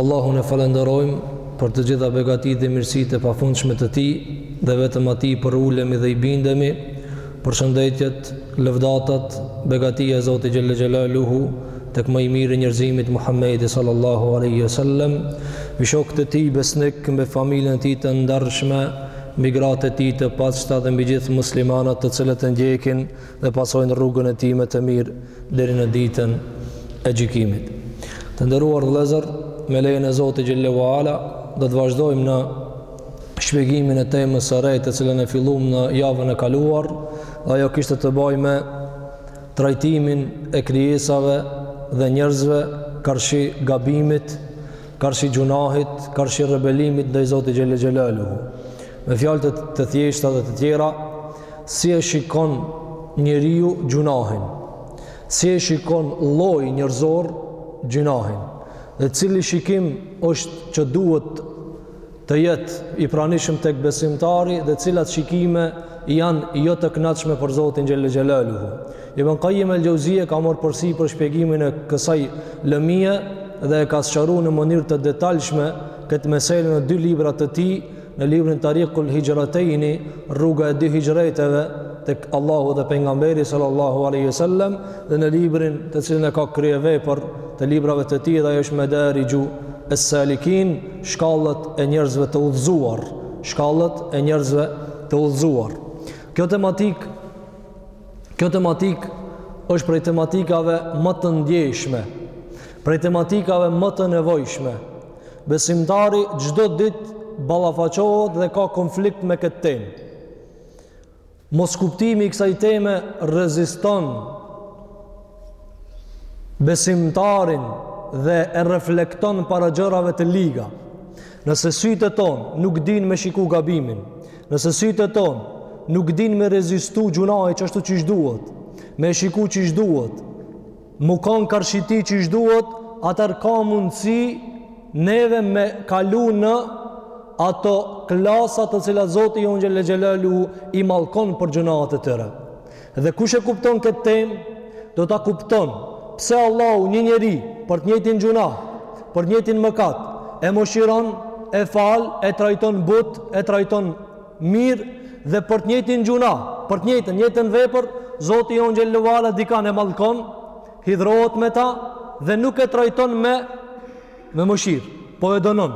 Allahun e falënderojmë për të gjitha begatitë dhe mirësitë e pafundshme të tij dhe vetëm atij përulemi dhe i bindemi përshëndetjet, lëvdatat, begatia e Zotit xhelle xhelaluhu tek më i miri i njerëzimit Muhammedi sallallahu aleyhi sallem mbi shokët e tij besnikë mbi familjen e tij të ndershme mbi gratë e tij të pastra dhe mbi gjithë muslimanët të cilët e ndjekin dhe pasojnë rrugën e tij më të mirë deri në ditën e gjykimit. Të nderuar vëllezër, me lejen e Zotit xhelle ue ala do të vazhdojmë në shpjegimin e temës së re të cilën e filluam në javën e kaluar, dhe ajo kishte të bëjë me trajtimin e krijesave dhe njerëzve karshi gabimit, karshi gjynahit, karshi rebelimit ndaj Zotit xhelle xhelaluhu. Me fjalë të, të thjeshta dhe të tjera, si e shikon njeriu gjynahin, si e shikon lloji njerëzor gjynahin dhe cili shikim është që duhet të jetë i pranishëm tek besimtari dhe cilat shikime janë jo të kënaqshme për Zotin xhelle xhelaluhu. Ibn Kajim el-Xheuzije ka marrë përsipër shpjegimin e kësaj lëmie dhe e ka sqaru në mënyrë të detajshme këtë meselë në dy libra të tij, në librin Tarikul Hixhretejni, rruga e dy hixhreteve, tek Allahu dhe pengamberi sallallahu aleyhi sallem, dhe në librin të cilin e ka kryevepër të librave të tij dhe ai është Medarixhu es-Salikin, shkallët e njerëzve të udhëzuar. Shkallët e njerëzve të udhëzuar. Kjo tematikë, kjo tematikë është prej tematikave ma të ndjeshme, prej tematikave ma të nevojshme, Besimtari çdo ditë ballafaqohet dhe ka konflikt me këtë temë. Moskuptimi i kësaj teme reziston besimtarin dhe e reflekton para gjërave të liga. Nëse sytë tonë nuk dinë me shiku gabimin, nëse sytë tonë nuk dinë me rezistu gjynahit ashtu qysh duhet, me shiku qysh duhet, Me u kon karshi tij qysh duhet, atëherë ka mundësi neve me kalu në ato klasa të cilat Zoti jonë xhelle xhelaluhu i mallkon për gjynahet e tyre. Dhe kush e kupton këtë temë, do ta kupton pse Allahu një njeri për të njëjtin gjynah, për të njëjtin mëkat, e mëshiron, e fal, e trajton butë, e trajton mirë dhe për të njëjtin gjuna, për të njëjtën, njëjtën vepër, Zoti jonë xhelle ve ala dikan e mallkon, hidhrohet me ta dhe nuk e trajton me me mëshirë, po e dënon.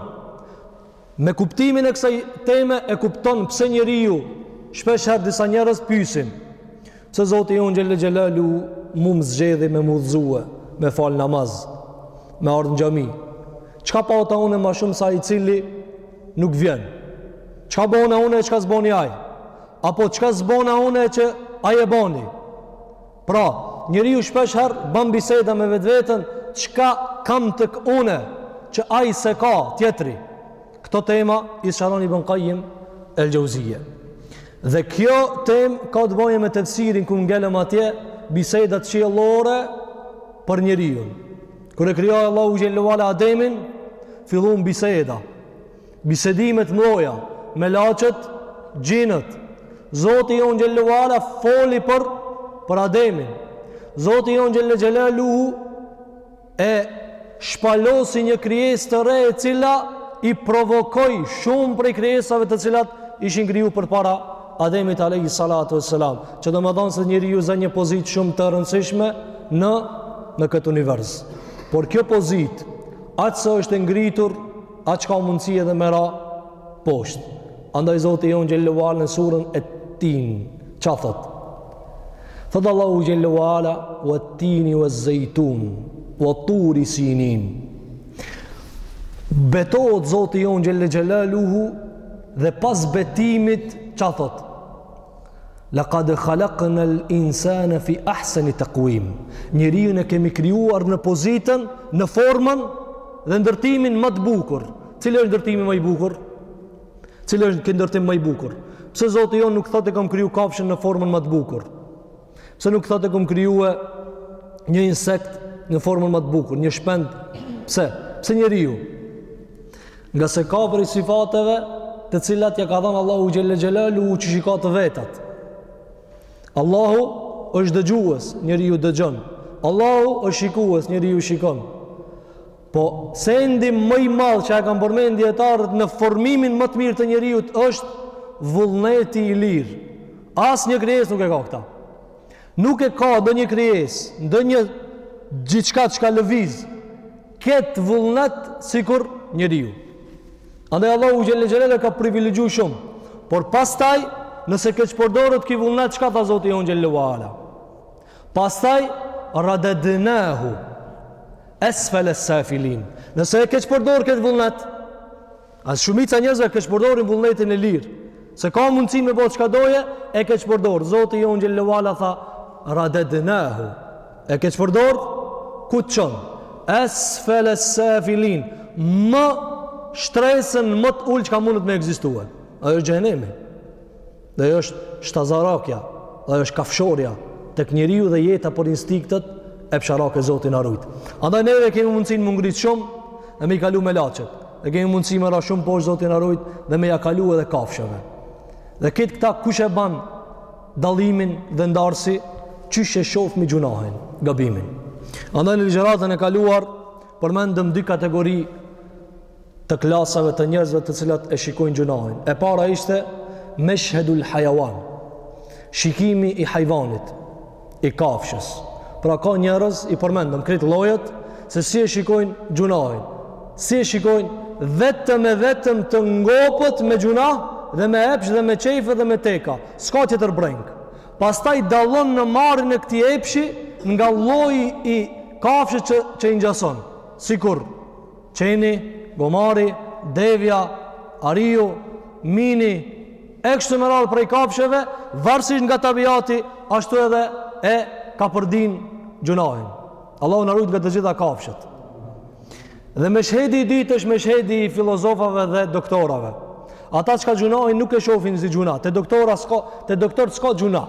Me kuptimin e kësaj teme e kupton pse njeriu shpesh herë disa njerëz pyesin pse Zoti jonë xhelle xhelaluhu mu m'zgjedhi me m'udhzue, me fal namaz, me ardh në xhami. Çka pata unë më shumë sa i cili Nuk vjen. Çka bona unë e çka s'boni ai? Apo çka s'bona unë që ai e boni? Pra, njeriu shpeshherë, ban biseda me vetveten, çka kam tek unë, që ai s'e ka tjetri. Këto tema i sqaron Ibn Kajim el-Xhevzije. Dhe kjo temë ka të bojë me tefsirin ku ngellëm atje, bisedat qiellore për njeriun. Kur e krijoi Allahu xhelle ve ala Ademin, filluan biseda. Bisedime të mëdha melaqet, xhinët. Zoti jonë xhelle ve ala foli për për Ademin. Zoti jonë xhelle xhelaluhu e shpalosi një krijesë të re e cila i provokoi shumë prej krijesave të cilat ishin krijuar përpara Ademit alayhi salatu wassalam. Që domethënë se njeriu zë një pozitë shumë të rëndësishme në në këtë univers. Por kjo pozitë, aq sa është e ngritur, aq ka mundësi edhe me ra poshtë. Andaj Zoti jonë xhelle ve ala në suren Et-Tin, ça thot? Thot Allahu xhelle ve ala, wat-tini waz-zaytun, wa turi sinin. Betohet Zoti jonë xhelle xhelaluhu dhe pas betimit, ça thot? Laqad khalaqna al-insana fi ahsani taqwim. Njeriun e kemi krijuar në pozitën, në formën dhe ndërtimin më të bukur. Cili është ndërtimi më i bukur? Cili është ky ndërtim më i bukur? Pse Zoti jonë nuk thotë e kam kriju kafshën në formën më të bukur? Pse nuk thotë kam krijue një insekt në formën më të bukur, një shpend? Pse? Pse njeriu? Ngase ka prej sifateve të cilat ia ka dhënë Allahu xhelle xhelaluhu që i ka të vetat. Allahu është dëgjues, njeriu dëgjon. Allahu është shikues, njeriu shikon. Po sendi më i madh që e kanë përmendë dietarët në formimin më të mirë të njeriut është vullneti i lirë. Asnjë krijesë nuk e ka këta. Nuk e ka ndonjë krijesë, ndonjë gjithçka çka lëviz, ketë vullnet sikur njeriu. Andaj Allahu xhelle xhelaluhu e ka privilegju shumë, por pastaj nëse keqpërdoret ky vullnet, çka tha Zoti jonë xhelle ve ala? Pastaj radadnahu esfel safilin. Nëse e keqpërdor këtë vullnet, as shumica e njerëzve keqpërdorin vullnetin e lirë. Se ka mundësi me ba çka doje, e keqpërdor. Zoti xhel-le ve ala tha radadnahu. E keqpërdor ku të çon? Esfel safilin. Në shtresën më të ulë çka mundet me ekzistue. Ajo është xhehenemi. Dhe ajo është shtazarakja, dhe ajo është kafshorja tek njeriu dhe jeta për instinktet epsharake, Zoti na rujt. Andaj neve kemi mundësinë m'u ngrit shumë dhe me i kalu melaqet. Dhe kemi mundësi me ra shumë poshtë Zoti na rujt dhe me ja kalu edhe kafshëve. Dhe këtë këta kush e ban dallimin dhe ndasi, qysh e shofmi gjunahin, gabimin. Andaj në ligjëratën e kaluar përmendëm dy kategori të klasave të njerëzve të cilat e shikojnë gjunahin. E para ishte Meshhedul Hajawan, shikimi i hajvanit, i kafshës. Pra ka njerëz, i përmendëm, krejt llojet, se si e shikojnë gjunahin. Si e shikojnë, vetëm e vetëm të ngopet me gjunah dhe me epsh dhe me qejfe dhe me teka. S'ka tjetër brengë. Pastaj dallon në marrjen e këtij epshi nga lloji i kafshës që, që i ngjason. Sikur, Qeni, Gomari, Devja, Ariu, Mini, e kështu me radhë prej kafshëve, varësisht nga tabijati, ashtu edhe e kapërdin gjunahin. Allahu na rujt nga të gjitha kafshët. Dhe meshhedi i dytë është meshhedi i filozofave dhe doktorave. Ata çka gjunahin nuk e shofin si gjunah, te doktora s'ka, te doktor s'ka gjunah.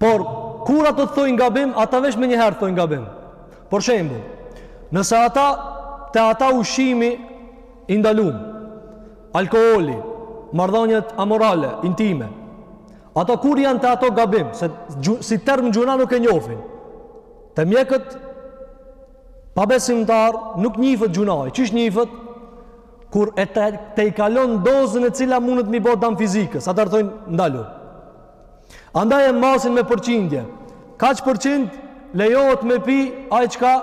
Por, kur ato të thojnë gabim, ata veç menjëherë thojnë gabim. Për shembull, nëse ata, te ata ushqimi i ndalum, alkoholi, marrëdhaniet amorale, intime, ato kur janë te ato gabim, se si term gjunah nuk e njofin, te mjekët pabesimtarë, nuk njifet gjunahi, qysh njifet, kur e te, te i kalon dozën e cila mundet me i bo dam fizikës, atëherë thojnë ndalu. Andaj e masin me përqindje. Kaq përqind, lejohet me pi ai çka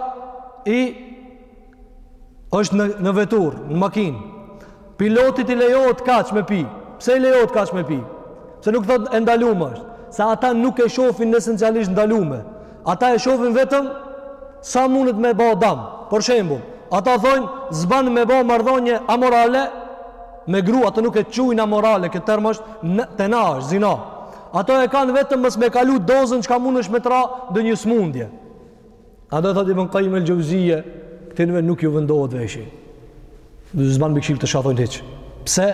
i është në, në veturë, në makinë. Pilotit i lejohet kaq me pi. Pse i lejohet kaq me pi? Pse nuk thotë e ndalume është? Se ata nuk e shofin në esencialisht ndalume. Ata e shohin vetëm sa mundet me ba dam. Për shembull, ata thonë s'ban me ba marrëdhënie amorale me grua, ato nuk e quajnë amorale, ky term është te na, është zina. Ato e kanë vetëm mos me kalu dozën çka mundesh me t'ra ndonjë smundje. Ato thotë Ibn Qayyim el-Jauziye, këtyne nuk ju vendohet veshi. S'ban dobi këshillë të shafojnë hiç. Pse?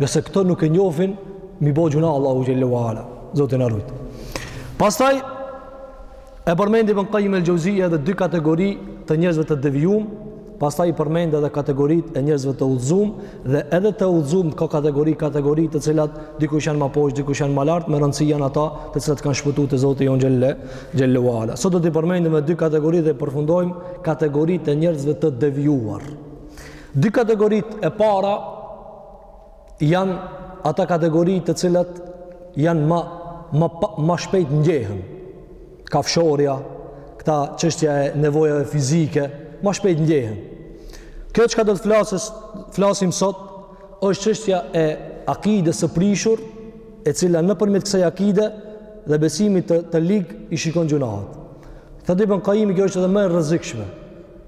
Nëse këto nuk e njofin, mi bo gjuna Allahu Xhelle ue Ala. Zoti na rujt. Pastaj, E përmendi Ibn Kajim el Xheuzije edhe dy kategori të njerëzve të devijum, pastaj i përmend edhe kategoritë e njerëzve të udhzum, dhe edhe të udhzum ka kategori, kategori të cilat dikush janë ma poshtë, dikush janë ma lartë, me rëndësi janë ata të cilat kanë shpëtu te Zoti jonë xhelle, xhelle ue ala. Sot do t'i përmendim dy kategori dhe i përfundojmë kategoritë e njerëzve të devijuar. Dy kategoritë e para janë ata kategori të cilat janë ma, ma, ma shpejt ndjehën. Kafshorja, këta çështja e nevojave fizike, ma shpejt ndjehën. Kjo çka do të flasës, flasim sot, është çështja e akides së prishur, e cila nëpërmjet kësaj akide dhe besimit të, të lig i shikon gjynahet. Thotë Ibn Kajimi, kjo është edhe më e rrezikshme.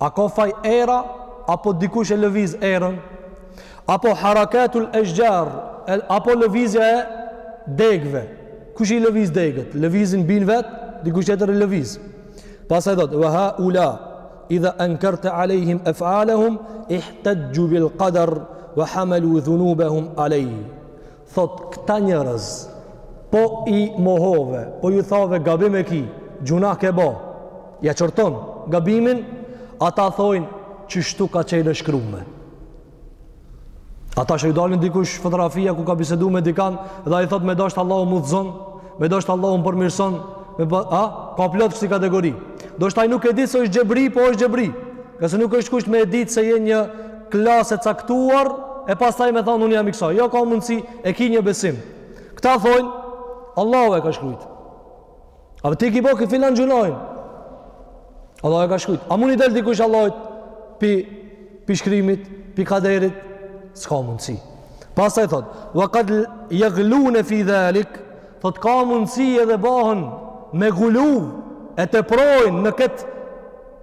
A ka faj era apo dikush e lëviz erën? Apo harakatul eshjar, apo lëvizja e degëve? Kush i lëviz degët? Lëvizin vetë, dikush tjetër i lëviz. Pastaj thot: "Wa ha ula idha ankarta alejhim af'alahum ihtajju bil qadar wa hamalu dhunubahum alejh." Thotë këta njerëz po i mohove, po iu thave gabim e ki, gjynah ke bo, ia qorton gabimin, ata thojnë kështu ka qenë e shkrume. Ata që ju dalin dikush fotografia ku ka bisedu me dikan dhe ai thotë me dasht Allahu m'udhëzon, me dasht Allahu më përmirëson, me, a, ka plot kësi kategori. Ndoshta ai nuk e di se është xhebri, po është xhebri. Se nuk është kusht me e ditë se je në një klasë e caktuar, e pastaj me thanë unë jam i kësaj. Jo ka mundësi, e ki një besim. Këta thonë, Allahu e ka shkrujt. A pse ti ki bo këtë filan gjynah. Allahu e ka shkrujt. A mund i dalë dikush Allahut pi, pi shkrimit, pi kaderit? S'ka mundësi. Pastaj thotë, wa kad jaglune fi dhalik, thotë ka mundësi edhe bahën me gullu e teprojnë në këtë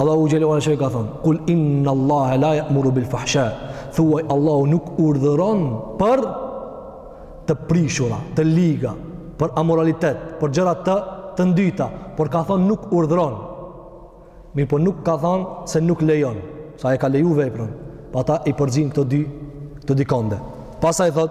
Allahu xhelle ue ala çka ka thonë, "Kul inna Allaha la ya'muru bil fahsha." Thuaj Allahu nuk urdhëron për të prishura, të liga, për amoralitet, për gjëra të të ndyta, por ka thonë nuk urdhëron. Mirëpo nuk ka thonë se nuk lejon, se e ka leju veprën. Po ata i përzin këto dy, këto dy konde. Pastaj thot,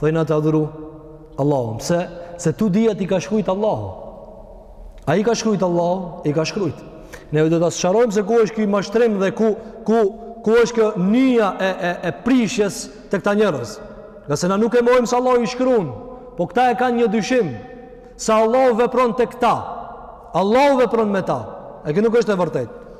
Thojnë jam tu adhuru Allahun. Pse? Se këto dijet i ka shkrujt Allahu. A i ka shkrujt Allahu? I ka shkrujt. Ne do ta sqarojmë se ku është ky mashtrim dhe ku, ku, ku është kjo nyja e, e, e prishjes te këta njerëz. Ngase na nuk e mohojmë se Allahu i shkrun. Po këta e kanë një dyshim. Se Allahu vepron tek ta. Allahu vepron me ta. E kjo nuk është e vërtetë.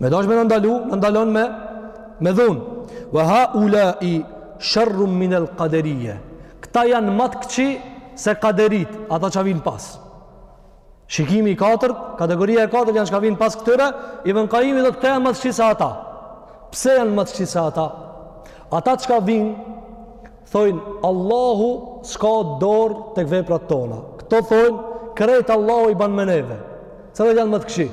Me dash me na ndalu, na ndalon me, me dhun. Ve haulai sherrun minel kaderije. Këta janë ma të këqij se kaderit, ata çka vijnë pas. Shikimi i katërt, kategoria e katërt janë çka vijnë pas këtyre, Ibn Kajimi thot këta janë ma të këqij se ata. Pse janë ma të këqij se ata? Ata çka vijnë, thojnë, Allahu s'ka dorë tek veprat tona. Këta thojnë, krejt Allahu i ban me neve. Se dhe janë ma të këqij.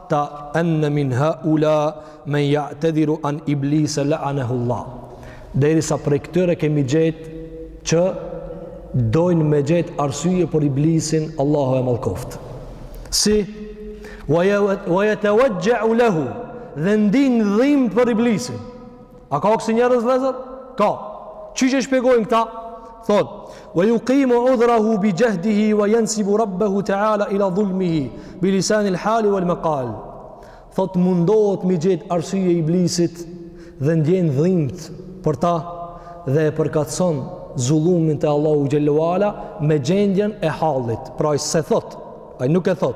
Hatta enne min haulai men ja'tedhiru an iblise la'anehullah. Derisa prej këtyre kemi gjetë që dojnë me gjetë arsye për iblisin Allahu e mallkoftë. Si? Wa jatawajja'u lehu dhe ndin dhimt për iblisin. A ka kësi njerëz vëllezër? Ka. Qysh e shpjegojnë këta? Thot: "Wa yuqimu udhrahu bi juhdihi wa yansibu rabbahu ta'ala ila dhulmihi bi lisan al-hal wal maqal." Thot mundohet mi gjet arsye iblisit dhe ndjen dhimbt për ta dhe e përkatson zullumin te Allahu xhelle ue ala me gjendjen e hallit. Pra ai s'e thot, ai nuk e thot.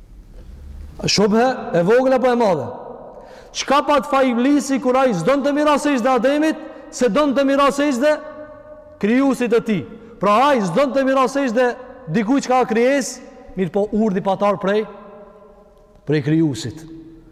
Shubhe e vogël apo e madhe. Çka pat faj iblisi kur ai s'donte m'i ra sexhde Ademit, se donte m'i ra sexhde krijuesit të tij. Pra ai s'donte m'i ra sexhde dikuj çka krijesë, mirëpo urdhri pat ardh prej, prej krijuesit.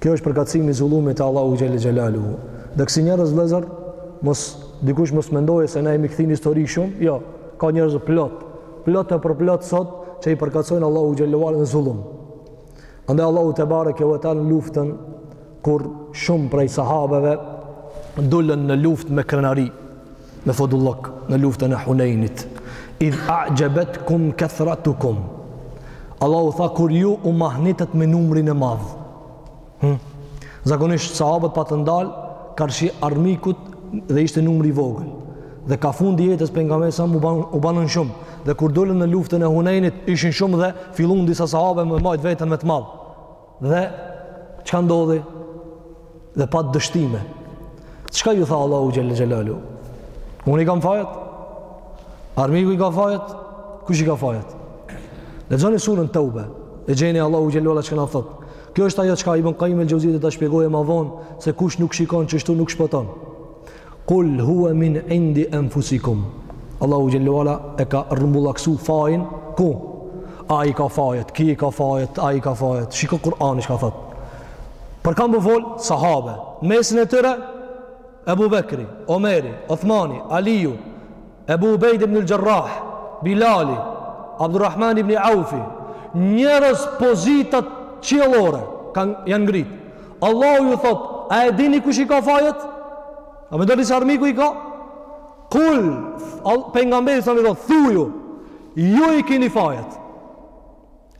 Kjo është përkatësimi i zullumit te Allahu xhelle xhelaluhu. Dhe kësi njerëz vëllezër, mos dikush mos mendojë se na jemi kthin histori shumë. Jo, ka njerëz plot, plot e për plot sot që i përkatësojnë Allahun xhelle xhelaluhu në zullum. Andaj Allahu tebareke ve teala luftën kur shumë prej sahabeve dolën në luftë me krenari. me fodullëk në luftën e Hunejnit. Idh a'jabetkum kathratukum. Allahu tha kur ju u mahnitët me numrin e madh. Hm? Zakonisht sahabët patën dal karshi armikut dhe ishte numri i vogël. Dhe ka fundi jetës Pejgamberit a.s. u ban u banën shumë dhe kur dolën në luftën e Hunejnit ishin shumë dhe fillun disa sahabë me majt veten me të madh. Dhe çka ndodhi? Dhe pat dështime. Çka ju tha Allahu xhel xhelalu? Unë i kam fajet? Armiku i ka fajet? Kush i ka fajet? Lexoni surën Tauba. E gjeni Allahu xhel xhelalu çka na thot. Kjo është ajo çka Ibn Qayyim el-Jauziy do ta shpjegojë ma vonë se kush nuk shikon qështu nuk shpëton. Kul huwa min indi anfusikum. Allahu xhelle ue ala e ka rrumbullaksu fajin ku ai i ka fajet, ky i ka fajet, ai i ka fajet. Shiko Kur'ani çka thot. Për kan po fol sahabe. Në mesin e tyre Ebu Bekri, Omeri, Othmani, Aliu, Ebu Ubejd ibn al-Jarrah, Bilali, Abdurrahman ibn Aufi, njerëz n'pozitat qiellore ku janë ngrit. Allahu ju thot, a e dini kush i ka fajet? A me do njisoj armiku i ka? Kull, Pejgamberit savs i thot, thuju, ju i kini fajet.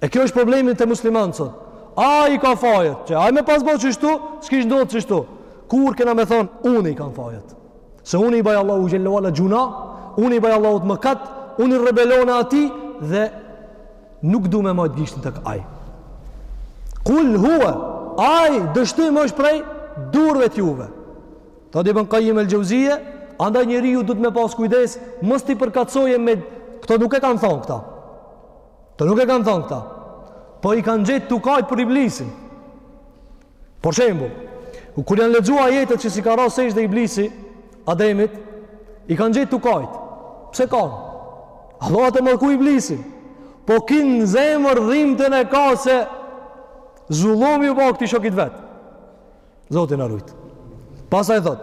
E kjo është problemi te muslimanët sot. Ai i ka fajet, që ai me pas bo qështu, s'kish ndodhë qështu. Kur kena me thonë, unë i kam fajet. Se unë i baj Allahut xhelle ue ala gjyna, unë i baj Allahut mëkat, unë i rebelona atij dhe Nuk du me majtë gishtin tek ai. Kull hua, ai dështim është prej durve t'juve. Tha Ibn Kajim el-Xheuzije, andaj njeriu duhet me pas kujdes, mos t'i përkatsoje me, këto nuk e kanë thonë këta. Këto nuk e kanë thonë këta. Po i kanë gjetë tu kajtë për iblisin. Për shembull, kur janë lexu ajetet që s'i ka ra sexhde iblisi Ademit, i kanë gjetë tu kajt. Pse kan? Allah atë mërku iblisi. Po kinë zemërdhimtën e ka se zullumi u ba këtij shokit vet. Zoti na rujt. Pasaj thot,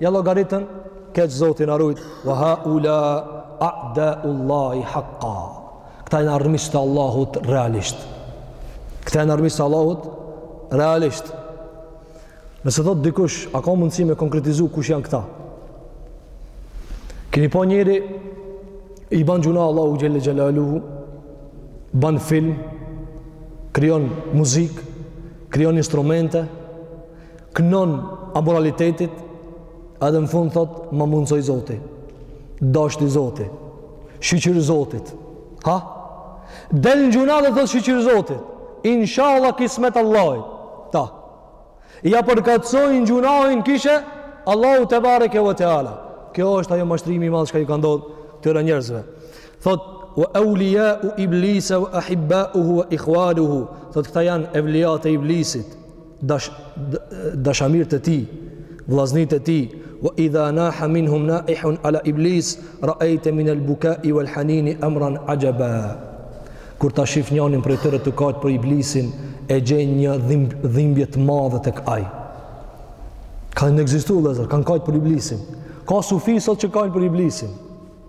Ja llogaritën keq Zoti na rujt wa haula a'da'ullahi haqqa. Këta janë armiqtë e Allahut realisht. Këta janë armiqtë e Allahut realisht. Nëse thot dikush, a ka mundësi me konkretizu kush janë këta? Keni pa njeri i ban gjyna Allahut Xhelle Xhelaluhu, ban film, krijon muzik, krijon instrumente, kënon amoralitetit edhe në fund thot ma mundësoj zoti deshti zoti shyqyr zotit ha del në gjyna dhe thot shyqyr zotit inshallah kismet Allahit ta ja përkatsojnë gjynahin kishe Allahut tebareke ve teala kjo është ai mashtrimi i madh çka ju ka ndodhë ktyre njerëzve thot wa awliya iblisa wa ahibba'uhu wa ikhwanuhu thot këta janë evliat e iblisit dash, dashamirët e tij, vllaznit e tij, wa idha naha minhum naihun ala iblis ra'aita min al-buka'i wal-hanini amran ajaba. Kur ta shif njënin prej tyre tu kajt për iblisin, e gjen një dhimb, dhimbje të madhe tek ai. Kanë ekzistu vllazër, kanë kajt për iblisin. Ka sufi sot që kajnë për iblisin.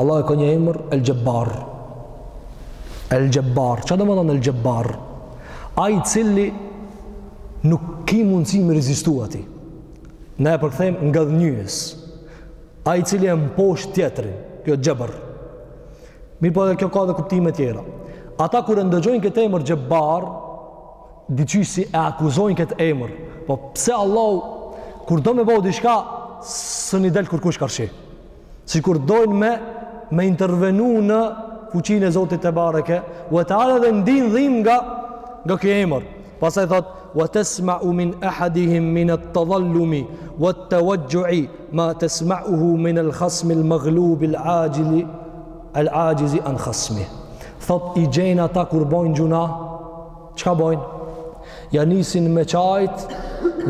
Allahu ka një emër El Xhebbar. El Xhebbar, çka do me thonë El Xhebbar? Ai i cili nuk ki mundësi me rezistu atij. Ne e përkthejmë ngadhënjyes. Ai i cili e mposh tjetrin, kjo Xhebbar. Mirëpo edhe kjo ka dhe kuptime tjera. Ata kur e ndëgjojnë këtë emër Xhebbar, diqysh si e akuzojnë këtë emër. Po pse Allahu kur do me bo diçka s'un i del kurkush karshi. sikur dojnë me me intervenu në fuqinë e Zotit tebareke ue teala dhe ndin dhim nga nga ky emër pastaj thot ue tesmau min ahadihim minet-tedhal-lumi uet-teuexhui ma tesmauhu minel khasmil maglubil axhili el axhizi an khasmih thot i gjen ata kur bojnë gjunah çka bojnë ja nisin me qajt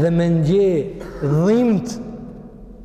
dhe me ndje dhimt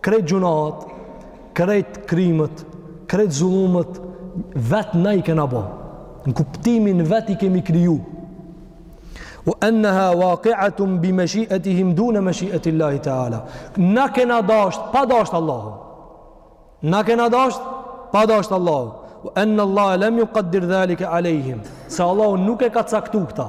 Krejt gjunahet, krejt krimet, krejt zullumet, vetë na i kena bo. Në kuptimin vetë i kemi kriju. Ue enneha uakiatun bi meshietihim dune meshieti Allahi teala. Na kena dasht, pa dasht Allahu. Na kena dasht, pa dasht Allahu. Ue enne Allahe lem jukaddir dhalike alejhim. Se Allahu nuk e ka caktu këta.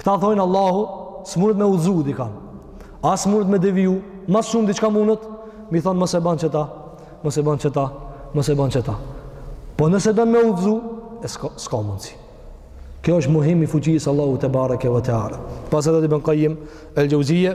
Këta thojnë Allahu s'munet me udhëzu dikanë, as mundet me deviju, ma së shumti çka mundet, me i thonë mos e ban qëta, mos e ban qëta, mos e ban qëta. Po nëse don me udhëzu, e s'ka, s'ka mundësi. Kjo është mohim i fuqisë Allahut tebareke ve teala. Pastaj thotë Ibn Kajim el Xheuzije,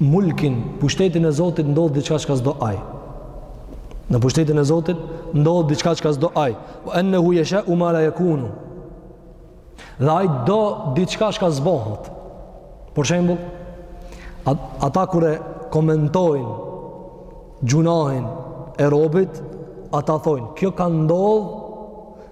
mulkin, pushtetin e Zotit ndodh diçka çka s'do ai. Në pushtetin e Zotit ndodh diçka çka s'do ai. Wa annahu yasha'u ma la yakunu. Dhe ai do diçka çka s'bohet. Për shembull, ata kur e komentojnë gjunahin e robit, ata thojnë, kjo ka ndodh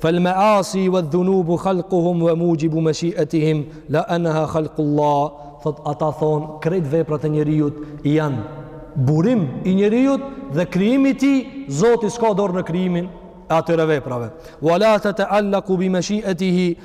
Fal ma'asi wadh-dhunubu khalquhum wa mujibu mashi'atihim la annaha khalqullah. Thot ata thon krejt veprat e njeriut janë burim i njeriut dhe krijim i tij Zoti s'ka dorë në krijimin e atyre veprave. Wa la tata'allaqu bi mashi'atihi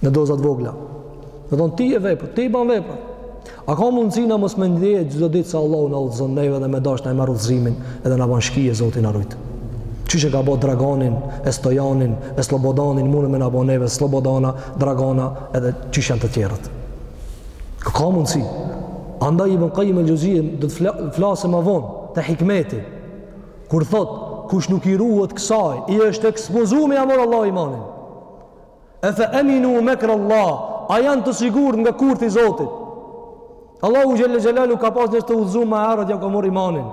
në doza t'vogla. Domethonë ti e vepër, ti ban vepra. A ka mundësi na mos me ndje çdo ditë se Allahu na udhëzon neve dhe me dasht na e merr udhëzimin edhe na ban shkije Zoti na rujtë. Qysh e ka bo Draganin, e Stojanin, e Slobodanin, mun me na bo neve, Slobodana, Dragana edhe qysh janë të tjerët. Ka mundësi. Andaj Ibn Kajim el Xheuzije do të flasë më vonë, te hikmeti. Kur thotë, kush nuk i ruhet kësaj, i është ekspozu me ja marr Allahu imanin. Efe eminu mekrallah, a janë të sigurt nga kurthi i Zotit? Allahu xhelle xhelaluhu ka pas njerëz të udhëzum ma herët, ja ka mor imanin.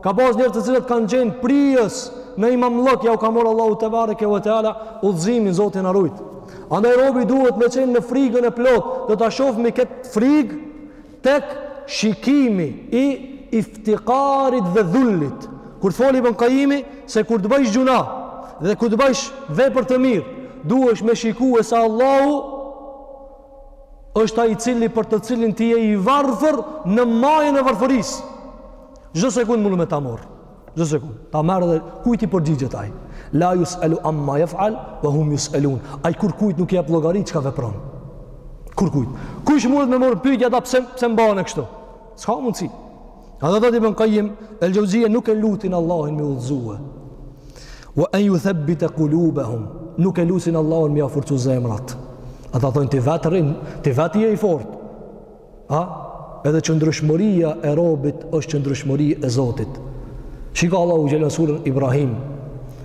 Ka pas njerëz të cilët kanë qenë prijës në imamllëk, ja u ka mor Allahu tebareke ve teala udhëzimin, Zoti na rujt. Andaj robi duhet me qenë në frigën e plot, do ta shofmi këtë frigë, Tek shikimi i iftikarit dhe dhullit, kur të foli Ibn Qayimi se kur të bëjsh gjuna dhe kur të bëjsh vepër të mirë, duhesh me shikue se Allahu është ai i cili për të cilin ti je i varfër në majën e varfërisë. Çdo sekond mundet me ta mor. Çdo sekond. Ta merr dhe kujt i përgjigjet ai. La yus'alu amma yaf'al wa hum yus'alun. Ai kurrkujt nuk i jep llogari çka vepron. Kurrkujt. Kush mundet me mor n'pyetje atë pse pse m'bane kështu? S'ka mundsi. Edhe thotë Ibn Qayyim El Jauziye, nuk e lutin Allahun me i udhëzue. Wa an yuthabbita qulubahum. Nuk e lutin Allahun me ia forcu zemrat. Ata thonë ti vet rri, ti vet je i fortë. A? Edhe qëndrueshmëria e robit është qëndrueshmëri e Zotit. Shiko Allahu xhel në surën Ibrahim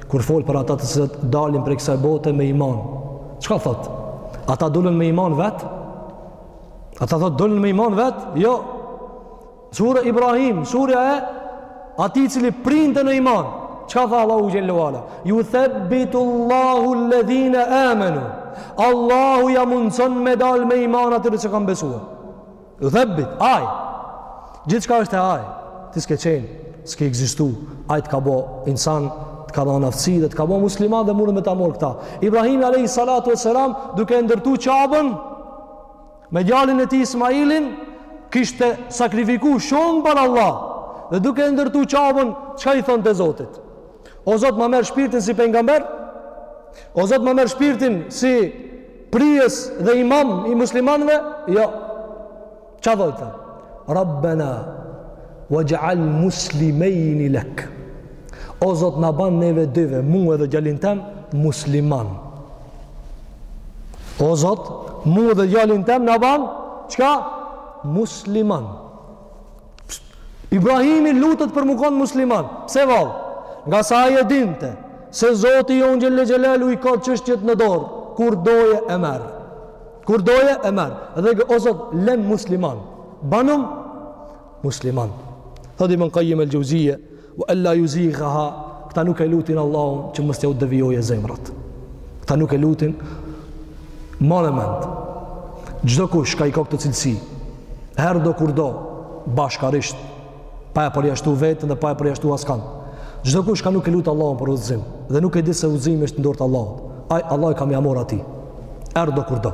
kur fol për ata të cilët dalin prej kësaj bote me iman. Çka thot? Ata dolën me iman vet? Ata thot dolën me iman vet? Jo. Sura Ibrahim, sura e Atij i cili printe në iman. Çka tha Allahu xhelle ve ala? Juthabbitu Allahu alladhina amanu. Allahu ja mundson me dal me iman atyre që kanë besuar. Juthabbit ai. Gjithçka është e ai. Ti s'ke qenë, s'ke ekzistu. Ai të ka bo insan, të ka dhënë aftësi dhe të ka bo musliman dhe mundë me ta mor këta. Ibrahim alayhi salatu wassalam duke e ndërtu Qaben Me djalin e tij Ismailin kishte sakrifiku shumë për Allah dhe duke e ndërtu Qaben çka i thonte Zotit o Zot ma merr shpirtin si pejgamber o Zot ma merr shpirtin si prijës dhe imam i muslimanve jo ça thojte Rabbena wexh'alna muslimejni lek O Zot na ban neve dyve, mua dhe djalin tem musliman. O Zot, mua dhe djalin tem na ban çka? Musliman. Ibrahimi lutet për me kon musliman. Pse vallë? Ngase ai e dinte, se Zoti jonë xhelle xhelaluhu i ka çështjet në dorë, kur do ai e merr. Kur do ai e merr. Edhe o Zot, lem musliman. Banëm musliman. Thot Ibn Kajim el Xheuzije, Wa alla yuzighaha, këta nuk e lutin Allahun që mos t'jau devijojë zemrat. Këta nuk e lutin marrë mend. Çdo kush ka i ka këto cilësi, herë do kur do, bashkarisht, pa e përjashtu vetën dhe pa e përjashtu askan. Çdo kush ka nuk e lut Allahun për udhëzim dhe nuk e di se udhëzimi është n'dorë të Allahut. Ai Allah ka me ja mor atij. Herë do kur do.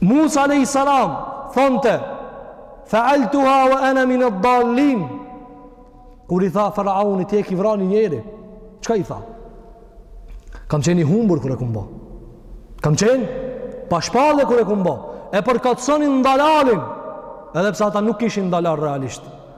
Musa alayhi salam thonte fa'altuha wa ana min ad-dallin. Kur i tha faraoni ti e ke vra një njeri, çka i tha? Kam qenë i humbur kur e kum bo. Kam qenë pa shpallje kur e kum bo. E përkatësonin dalalin, edhe pse ata nuk kishin dalal realisht.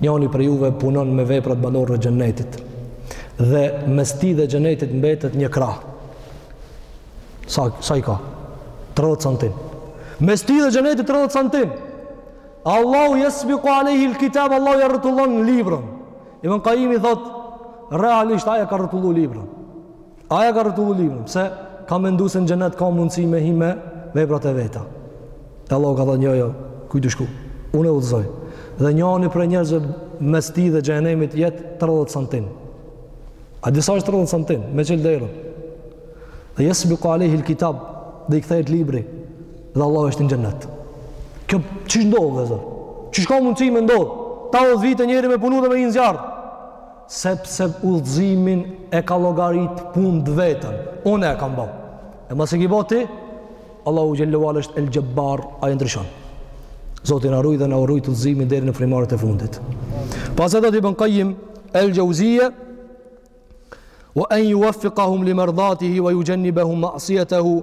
Njëri prej juve punon me veprat banorëve të xhennetit. Dhe mes tij dhe xhennetit mbetet një krah. Sa sa i ka? 30 santim. Mes tij dhe xhennetit 30 santim. Allahu yasbiqu alayhi alkitab, Allahu ja rrotullon librin. Ibn Qayyimi thot realisht ai ja ka rrotullu librin. Ai ja ka rrotullu librin, pse ka mendu se në xhennet ka mundësi me hi me veprat e veta. E Allahu ka thonë, jo, jo, kuj të shku, unë e udhëzoj. Dhe njani prej njerëzve mes tij dhe xhehennemit jet 30 santim. A di sa është 30 santim, me çel derën. Dhe yasbiqu alayhi alkitab dhe i kthehet libri dhe Allahu e shtin në xhennet. Kjo qysh ndodh, vllezër? Qysh ka mundësi me ndodh? Ta o dhvitë njeri me punu dhe me hi në zjarr. sepse udhëzimin e ka llogarit punë të vetën unë e kam bo ama s'e ki bo ti Allahu xhelle ue ala është el jabbar ai e ndryshon Zoti na ruajt dhe na ruajt udhëzimin deri në frymëmarrjet e fundit pastaj thot ibn qayyim el jauziye wa an yuwaffiqahum li mardatihi wa yujannibahum ma'siyatahu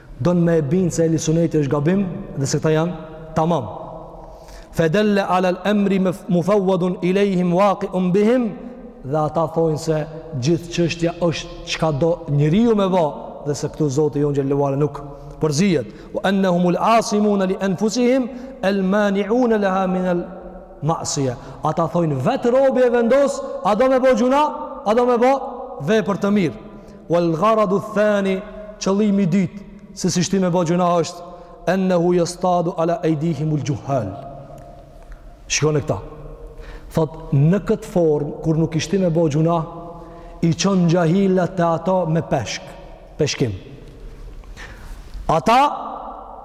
Don me e bind se ehli suneti është gabim dhe se këta janë tamam. Fedelle ala al-amri mufawwadun ilayhim waqi'un bihim dhe ata thojnë se gjithë çështja është çka do njeriu me bo dhe se këtu Zoti jonë xhelle ue ala nuk përzihet wa annahum al-asimun li anfusihim al-mani'un laha min al-ma'siya ata thojnë vetë robi e vendos a do me bo gjynah a do me bo vepër të mirë Wal gharadu ath-thani, qëllimi i dytë se s'i shtin me bo gjynah është ennehu yastadu ala aydihim al-juhal. Shikoni këta. Thot në këtë formë kur nuk i shtin me bo gjynah i çon xhahilat te ato me peshk, peshkim. Ata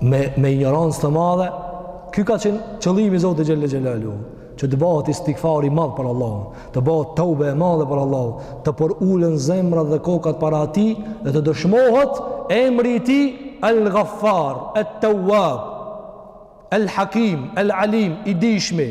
me me injorancë të madhe ky ka qenë qëllimi i Zotit xhelle xhelaluhu që të bëhet istighfar i madh për Allahun të bëhet teube e madhe për Allahun të përulen zemrat dhe kokat para atij dhe të dëshmohet emri i tij El Ghaffar El Tawwab El Hakim El Alim i dijshmi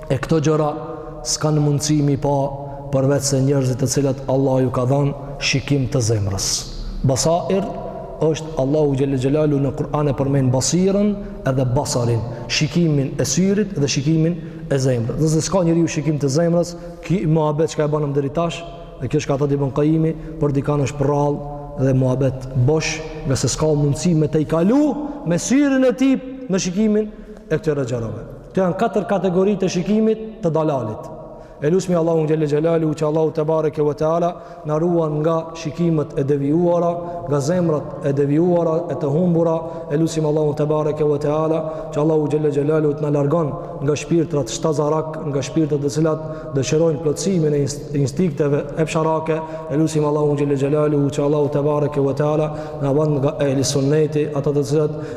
E këto gjëra s'kanë mundësi mi pa përveç se njerëzit të cilët Allah ju ka dhanë shikim të zemrës. Basair është Allahu xhele xhelaluhu në Kur'an e përmen basirën edhe basarin, shikimin e syrit dhe shikimin e zemrës. Nëse s'ka njeriu shikim të zemrës, ky muhabet çka e bamë deri tash, dhe kjo çka thotë Ibn Kajimi, për dikan është përrallë dhe muhabet bosh, ngase s'ka mundësi me tejkalu me syrin e tij në shikimin e këtyre gjërave. Këto janë katër kategori të shikimit të dalalit. E lusmi Allahun xhele xhelaluhu që Allahu tebareke ve teala na ruan nga shikimet e devijuara, nga zemrat e devijuara e të humbura. E lusim Allahun tebareke ve teala që Allahu xhele xhelaluhu të na largon nga shpirtrat shtazarak, nga shpirtrat të cilat dëshirojnë plotësimin e instinkteve epsharake. E lusim Allahun xhele xhelaluhu që Allahu tebareke ve teala na ban nga ehli sunneti, ata të cilat